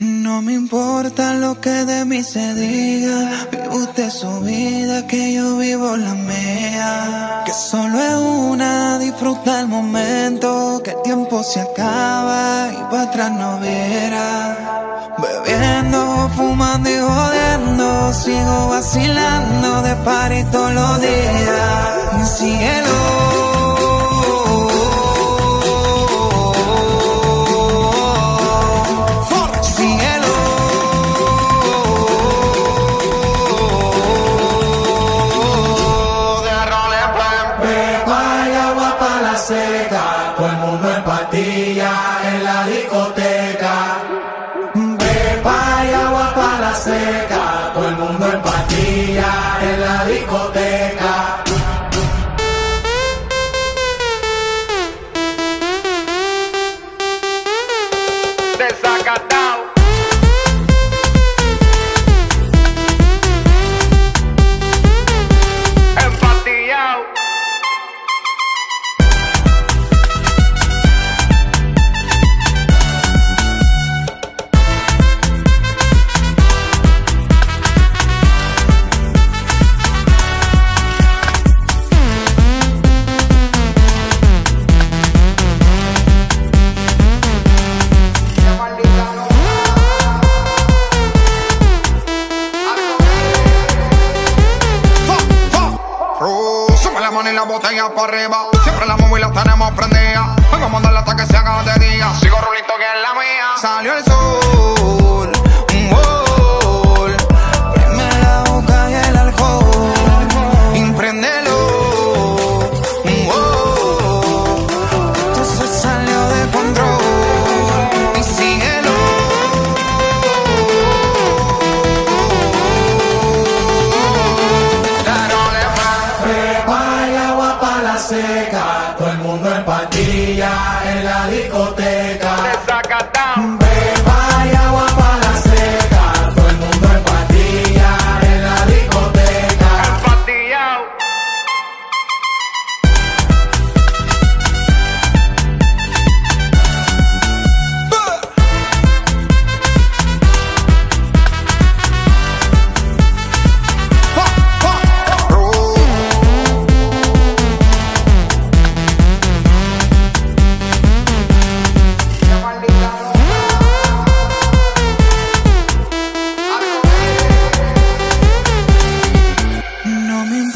No me importa lo que de mí se diga, vive usted su vida, que yo vivo la mía. Que solo es una, disfruta el momento, que el tiempo se acaba y para atrás no viera. Bebiendo, fumando y jodiendo, sigo vacilando de par y todos los días. Cielo. Cielo. Botella para arriba. Siempre la y la tenemos prendida. Vamos a darle hasta que se haga de día. Sigo rulito que es la mía. Salió el sol.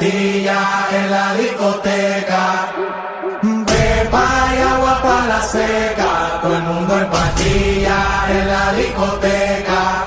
En la discoteca. Pepa y agua para la seca, todo el mundo en patilla en la discoteca.